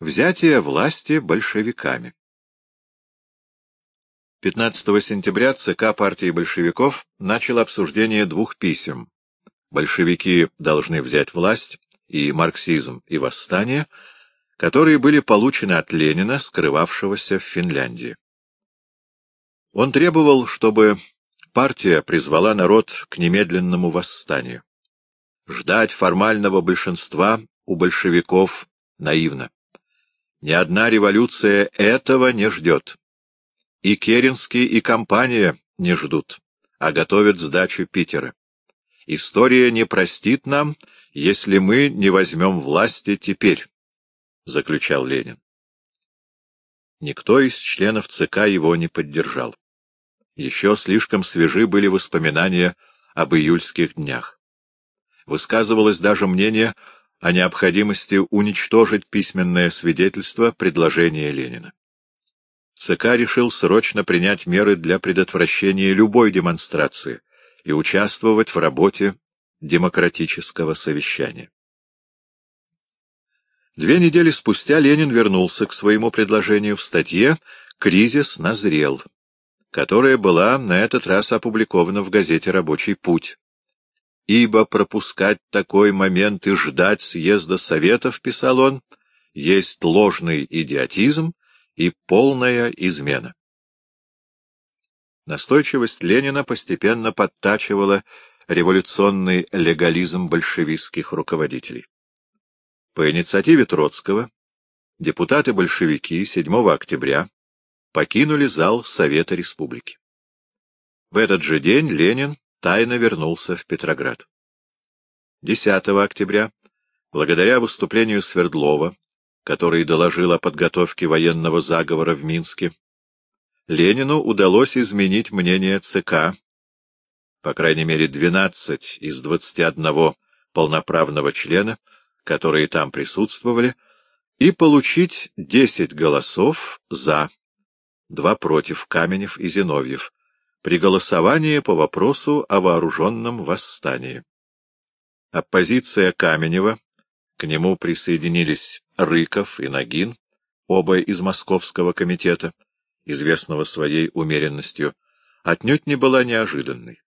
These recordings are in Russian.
Взятие власти большевиками 15 сентября ЦК партии большевиков начал обсуждение двух писем. Большевики должны взять власть и марксизм и восстание, которые были получены от Ленина, скрывавшегося в Финляндии. Он требовал, чтобы партия призвала народ к немедленному восстанию. Ждать формального большинства у большевиков наивно. Ни одна революция этого не ждет. И Керенский, и компания не ждут, а готовят сдачу Питера. История не простит нам, если мы не возьмем власти теперь, — заключал Ленин. Никто из членов ЦК его не поддержал. Еще слишком свежи были воспоминания об июльских днях. Высказывалось даже мнение о необходимости уничтожить письменное свидетельство предложения Ленина. ЦК решил срочно принять меры для предотвращения любой демонстрации и участвовать в работе демократического совещания. Две недели спустя Ленин вернулся к своему предложению в статье «Кризис назрел», которая была на этот раз опубликована в газете «Рабочий путь». «Ибо пропускать такой момент и ждать съезда Советов, — писал он, — есть ложный идиотизм, и полная измена. Настойчивость Ленина постепенно подтачивала революционный легализм большевистских руководителей. По инициативе Троцкого депутаты-большевики 7 октября покинули зал Совета Республики. В этот же день Ленин тайно вернулся в Петроград. 10 октября, благодаря выступлению Свердлова, который доложил о подготовке военного заговора в Минске, Ленину удалось изменить мнение ЦК, по крайней мере 12 из 21 полноправного члена, которые там присутствовали, и получить 10 голосов «за», два против Каменев и Зиновьев, при голосовании по вопросу о вооруженном восстании. Оппозиция Каменева, к нему присоединились Рыков и Нагин, оба из Московского комитета, известного своей умеренностью, отнюдь не была неожиданной.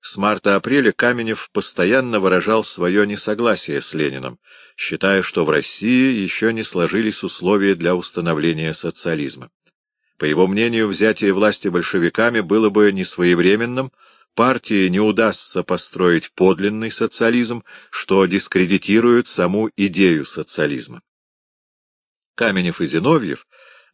С марта-апреля Каменев постоянно выражал свое несогласие с Лениным, считая, что в России еще не сложились условия для установления социализма. По его мнению, взятие власти большевиками было бы несвоевременным, партии не удастся построить подлинный социализм, что дискредитирует саму идею социализма. Каменев и Зиновьев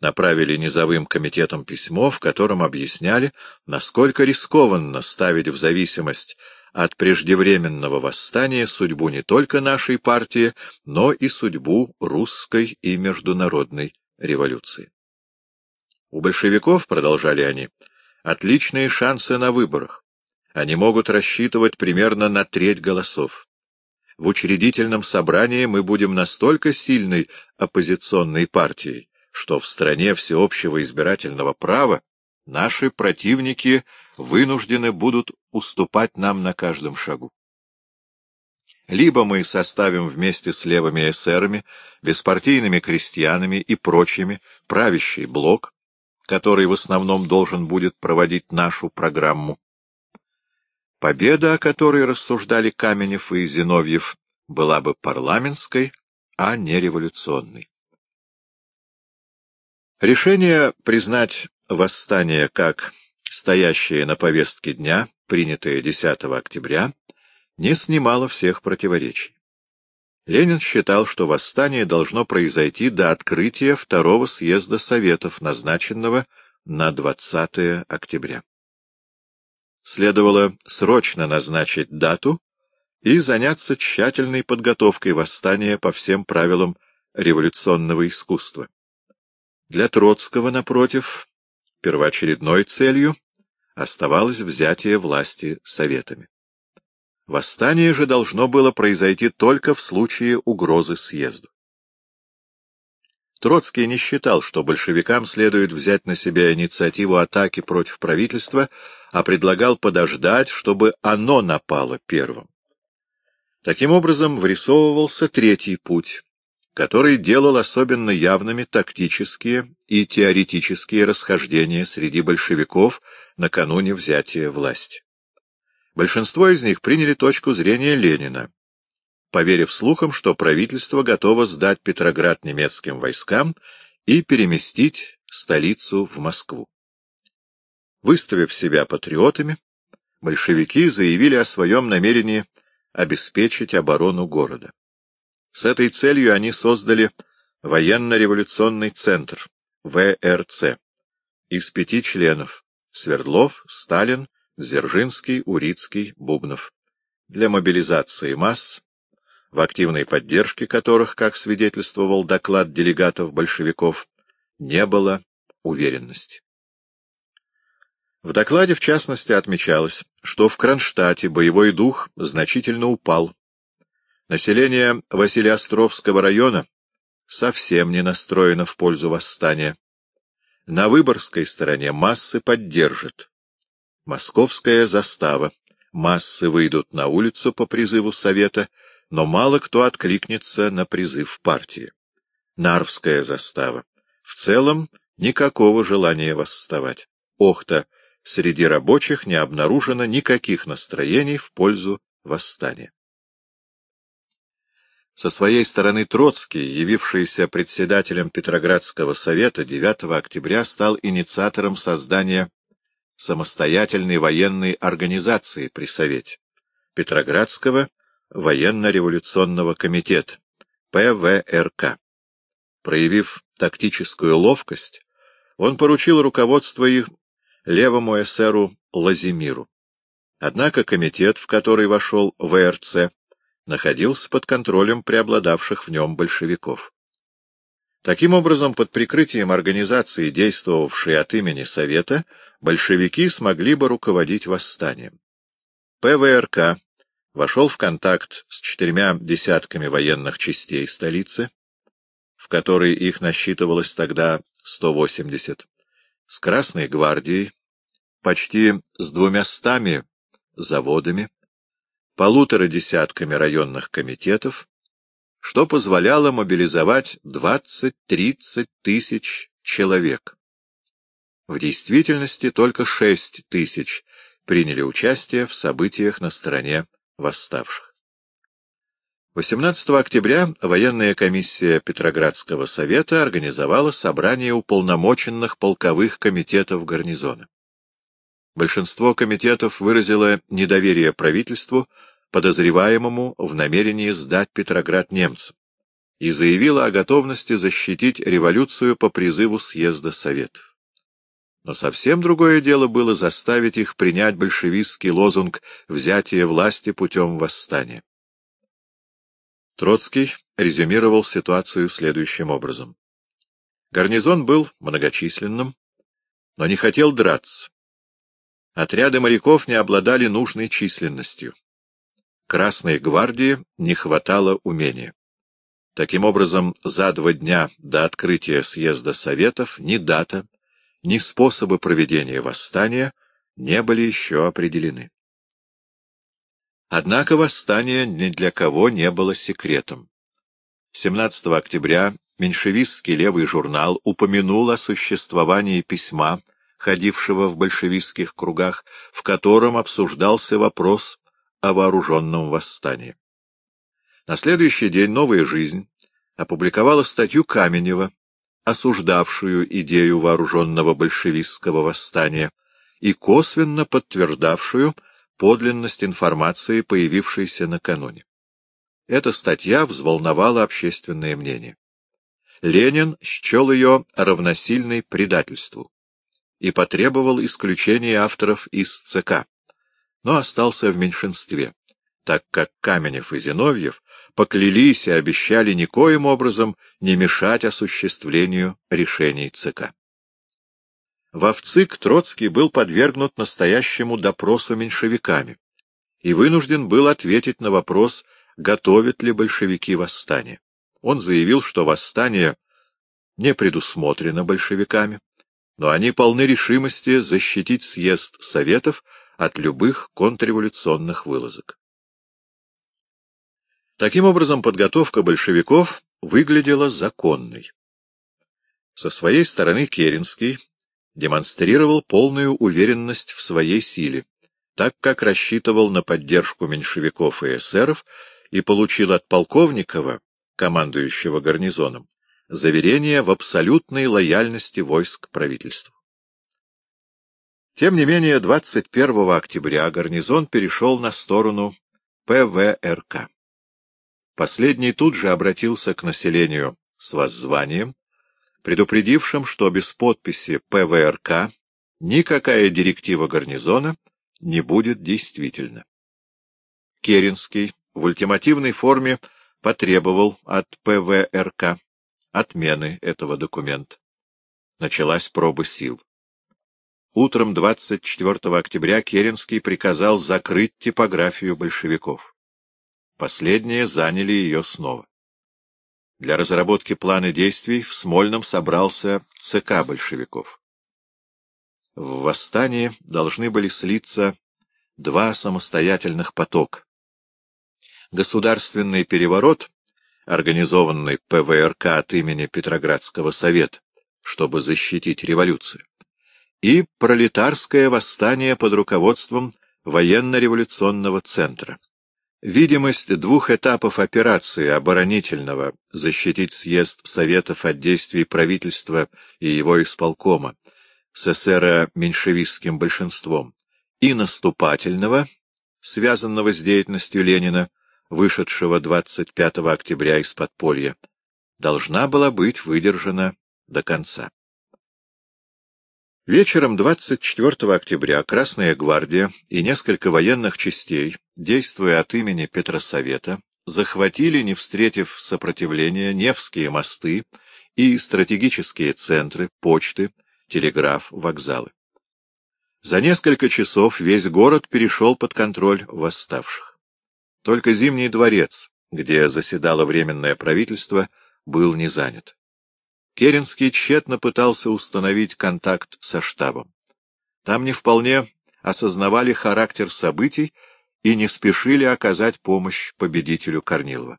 направили низовым комитетам письмо, в котором объясняли, насколько рискованно ставить в зависимость от преждевременного восстания судьбу не только нашей партии, но и судьбу русской и международной революции. У большевиков, продолжали они, отличные шансы на выборах. Они могут рассчитывать примерно на треть голосов в учредительном собрании мы будем настолько сильной оппозиционной партией, что в стране всеобщего избирательного права наши противники вынуждены будут уступать нам на каждом шагу. Либо мы составим вместе с левыми эсерами, беспартийными крестьянами и прочими правящий блок, который в основном должен будет проводить нашу программу, Победа, о которой рассуждали Каменев и Зиновьев, была бы парламентской, а не революционной. Решение признать восстание как стоящее на повестке дня, принятое 10 октября, не снимало всех противоречий. Ленин считал, что восстание должно произойти до открытия второго съезда Советов, назначенного на 20 октября следовало срочно назначить дату и заняться тщательной подготовкой восстания по всем правилам революционного искусства. Для Троцкого, напротив, первоочередной целью оставалось взятие власти советами. Восстание же должно было произойти только в случае угрозы съезду. Троцкий не считал, что большевикам следует взять на себя инициативу атаки против правительства, а предлагал подождать, чтобы оно напало первым. Таким образом, вырисовывался третий путь который делал особенно явными тактические и теоретические расхождения среди большевиков накануне взятия власти. Большинство из них приняли точку зрения Ленина, поверив слухам, что правительство готово сдать Петроград немецким войскам и переместить столицу в Москву. Выставив себя патриотами, большевики заявили о своем намерении обеспечить оборону города. С этой целью они создали военно-революционный центр, ВРЦ, из пяти членов — Свердлов, Сталин, Дзержинский, Урицкий, Бубнов, для мобилизации масс, в активной поддержке которых, как свидетельствовал доклад делегатов большевиков, не было уверенности. В докладе, в частности, отмечалось, что в Кронштадте боевой дух значительно упал. Население Василиостровского района совсем не настроено в пользу восстания. На Выборгской стороне массы поддержат. Московская застава. Массы выйдут на улицу по призыву Совета, но мало кто откликнется на призыв партии. Нарвская застава. В целом, никакого желания восставать. Охта. Среди рабочих не обнаружено никаких настроений в пользу восстания. Со своей стороны Троцкий, явившийся председателем Петроградского совета 9 октября, стал инициатором создания самостоятельной военной организации при Совете Петроградского военно-революционного комитета ПВРК. Проявив тактическую ловкость, он поручил руководство их левому эсеру Лазимиру. Однако комитет, в который вошел ВРЦ, находился под контролем преобладавших в нем большевиков. Таким образом, под прикрытием организации, действовавшей от имени Совета, большевики смогли бы руководить восстанием. ПВРК вошел в контакт с четырьмя десятками военных частей столицы, в которой их насчитывалось тогда 180, с Красной гвардией, почти с двумястами заводами, полутора десятками районных комитетов, что позволяло мобилизовать 20-30 тысяч человек. В действительности только 6 тысяч приняли участие в событиях на стороне восставших. 18 октября военная комиссия Петроградского совета организовала собрание уполномоченных полковых комитетов гарнизона. Большинство комитетов выразило недоверие правительству, подозреваемому в намерении сдать Петроград немцам, и заявило о готовности защитить революцию по призыву съезда Советов. Но совсем другое дело было заставить их принять большевистский лозунг «взятие власти путем восстания». Троцкий резюмировал ситуацию следующим образом. Гарнизон был многочисленным, но не хотел драться. Отряды моряков не обладали нужной численностью. Красной гвардии не хватало умения. Таким образом, за два дня до открытия съезда Советов ни дата, ни способы проведения восстания не были еще определены. Однако восстание ни для кого не было секретом. 17 октября меньшевистский левый журнал упомянул о существовании письма, ходившего в большевистских кругах, в котором обсуждался вопрос о вооруженном восстании. На следующий день «Новая жизнь» опубликовала статью Каменева, осуждавшую идею вооруженного большевистского восстания и косвенно подтверждавшую подлинность информации, появившейся накануне. Эта статья взволновала общественное мнение. Ленин счел ее равносильной предательству и потребовал исключения авторов из ЦК, но остался в меньшинстве, так как Каменев и Зиновьев поклялись и обещали никоим образом не мешать осуществлению решений ЦК. Во ВЦИК Троцкий был подвергнут настоящему допросу меньшевиками и вынужден был ответить на вопрос, готовят ли большевики восстание. Он заявил, что восстание не предусмотрено большевиками, но они полны решимости защитить съезд Советов от любых контрреволюционных вылазок. Таким образом, подготовка большевиков выглядела законной. Со своей стороны Керенский демонстрировал полную уверенность в своей силе, так как рассчитывал на поддержку меньшевиков и эсеров и получил от Полковникова, командующего гарнизоном, заверение в абсолютной лояльности войск правительству. Тем не менее, 21 октября гарнизон перешел на сторону ПВРК. Последний тут же обратился к населению с воззванием, предупредившим, что без подписи ПВРК никакая директива гарнизона не будет действительна. Керенский в ультимативной форме потребовал от ПВРК отмены этого документа. Началась проба сил. Утром 24 октября Керенский приказал закрыть типографию большевиков. Последние заняли ее снова. Для разработки плана действий в Смольном собрался ЦК большевиков. В восстании должны были слиться два самостоятельных потока. Государственный переворот, организованный ПВРК от имени Петроградского совета, чтобы защитить революцию, и пролетарское восстание под руководством военно-революционного центра. Видимость двух этапов операции оборонительного защитить съезд Советов от действий правительства и его исполкома с эсеро-меньшевистским большинством и наступательного, связанного с деятельностью Ленина, вышедшего 25 октября из подполья, должна была быть выдержана до конца. Вечером 24 октября Красная гвардия и несколько военных частей, действуя от имени Петросовета, захватили, не встретив сопротивления, Невские мосты и стратегические центры, почты, телеграф, вокзалы. За несколько часов весь город перешел под контроль восставших. Только Зимний дворец, где заседало Временное правительство, был не занят. Керенский тщетно пытался установить контакт со штабом. Там не вполне осознавали характер событий и не спешили оказать помощь победителю Корнилова.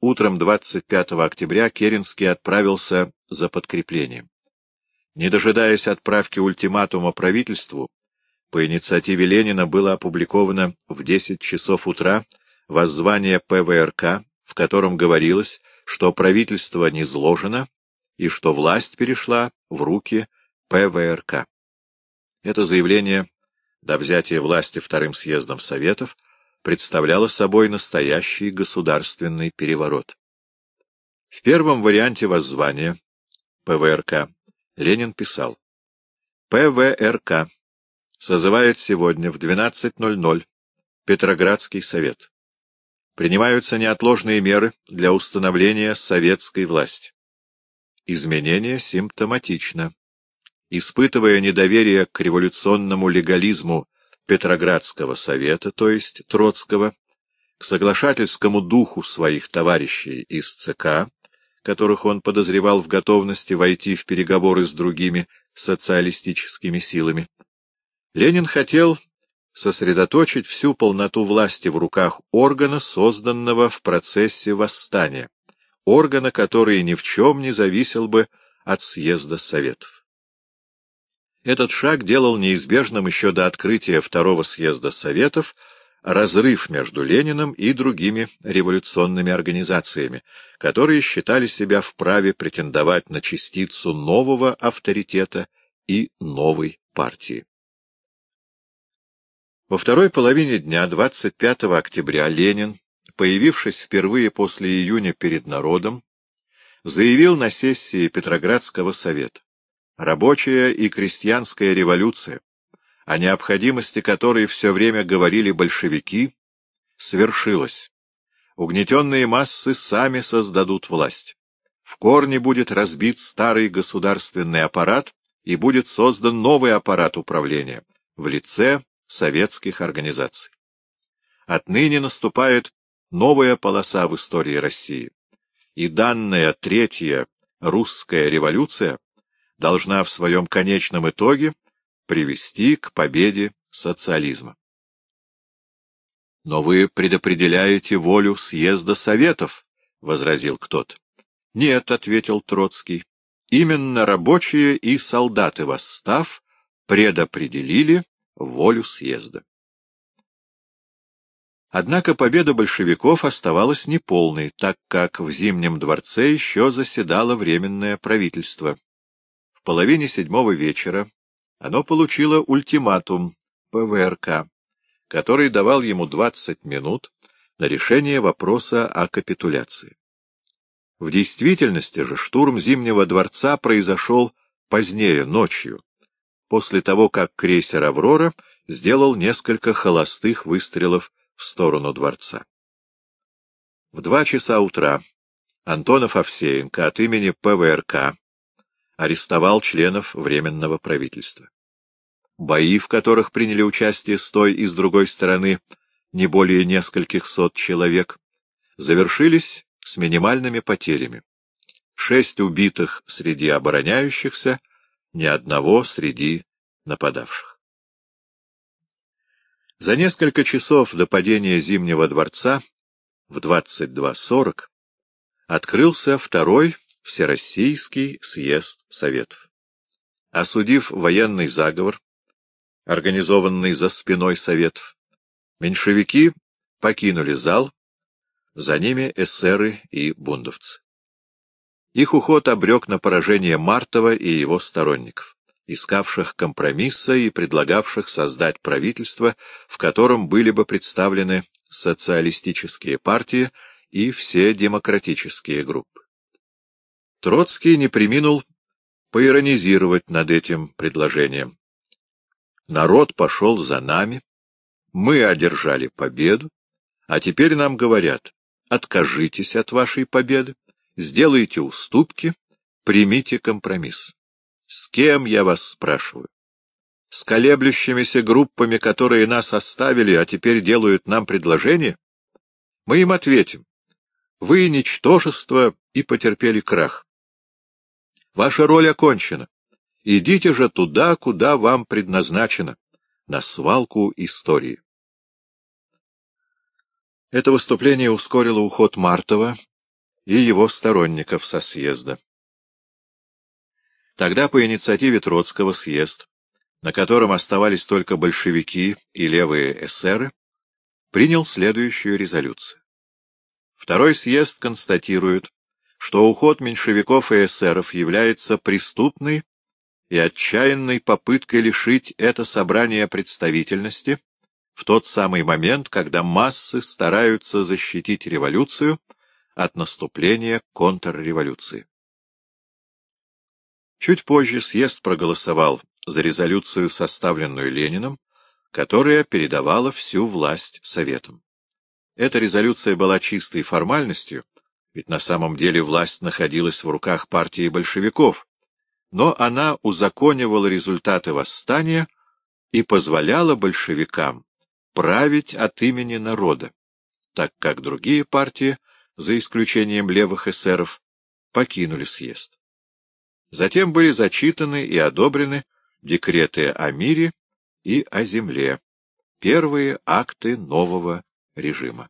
Утром 25 октября Керенский отправился за подкреплением. Не дожидаясь отправки ультиматума правительству, по инициативе Ленина было опубликовано в 10 часов утра воззвание ПВРК, в котором говорилось, что правительство не зложено, и что власть перешла в руки ПВРК. Это заявление до взятия власти Вторым съездом Советов представляло собой настоящий государственный переворот. В первом варианте воззвания ПВРК Ленин писал «ПВРК созывает сегодня в 12.00 Петроградский совет. Принимаются неотложные меры для установления советской власти. Изменение симптоматично. Испытывая недоверие к революционному легализму Петроградского совета, то есть Троцкого, к соглашательскому духу своих товарищей из ЦК, которых он подозревал в готовности войти в переговоры с другими социалистическими силами, Ленин хотел сосредоточить всю полноту власти в руках органа, созданного в процессе восстания, органа, который ни в чем не зависел бы от съезда Советов. Этот шаг делал неизбежным еще до открытия второго съезда Советов разрыв между Лениным и другими революционными организациями, которые считали себя вправе претендовать на частицу нового авторитета и новой партии. Во второй половине дня 25 октября Ленин появившись впервые после июня перед народом, заявил на сессии Петроградского совета «Рабочая и крестьянская революция, о необходимости которой все время говорили большевики, свершилась. Угнетенные массы сами создадут власть. В корне будет разбит старый государственный аппарат и будет создан новый аппарат управления в лице советских организаций. Отныне наступает новая полоса в истории России, и данная третья русская революция должна в своем конечном итоге привести к победе социализма. — Но вы предопределяете волю съезда Советов, — возразил кто-то. Нет, — ответил Троцкий, — именно рабочие и солдаты, восстав, предопределили волю съезда. Однако победа большевиков оставалась неполной, так как в Зимнем дворце еще заседало Временное правительство. В половине седьмого вечера оно получило ультиматум ПВРК, который давал ему 20 минут на решение вопроса о капитуляции. В действительности же штурм Зимнего дворца произошел позднее, ночью, после того, как крейсер «Аврора» сделал несколько холостых выстрелов в сторону дворца. В два часа утра Антонов Овсеенко от имени ПВРК арестовал членов Временного правительства. Бои, в которых приняли участие с той и с другой стороны не более нескольких сот человек, завершились с минимальными потерями. Шесть убитых среди обороняющихся, ни одного среди нападавших. За несколько часов до падения Зимнего дворца в 22.40 открылся второй Всероссийский съезд Советов. Осудив военный заговор, организованный за спиной Советов, меньшевики покинули зал, за ними эсеры и бундовцы. Их уход обрек на поражение Мартова и его сторонников, искавших компромисса и предлагавших создать правительство, в котором были бы представлены социалистические партии и все демократические группы. Троцкий не приминул поиронизировать над этим предложением. Народ пошел за нами, мы одержали победу, а теперь нам говорят, откажитесь от вашей победы, сделайте уступки, примите компромисс. С кем, я вас спрашиваю? С колеблющимися группами, которые нас оставили, а теперь делают нам предложение? Мы им ответим. Вы — ничтожество и потерпели крах. Ваша роль окончена. Идите же туда, куда вам предназначено, на свалку истории. Это выступление ускорило уход Мартова и его сторонников со съезда. Тогда по инициативе Троцкого съезд, на котором оставались только большевики и левые эсеры, принял следующую резолюцию. Второй съезд констатирует, что уход меньшевиков и эсеров является преступной и отчаянной попыткой лишить это собрание представительности в тот самый момент, когда массы стараются защитить революцию от наступления контрреволюции. Чуть позже съезд проголосовал за резолюцию, составленную Лениным, которая передавала всю власть Советам. Эта резолюция была чистой формальностью, ведь на самом деле власть находилась в руках партии большевиков, но она узаконивала результаты восстания и позволяла большевикам править от имени народа, так как другие партии, за исключением левых эсеров, покинули съезд. Затем были зачитаны и одобрены декреты о мире и о земле, первые акты нового режима.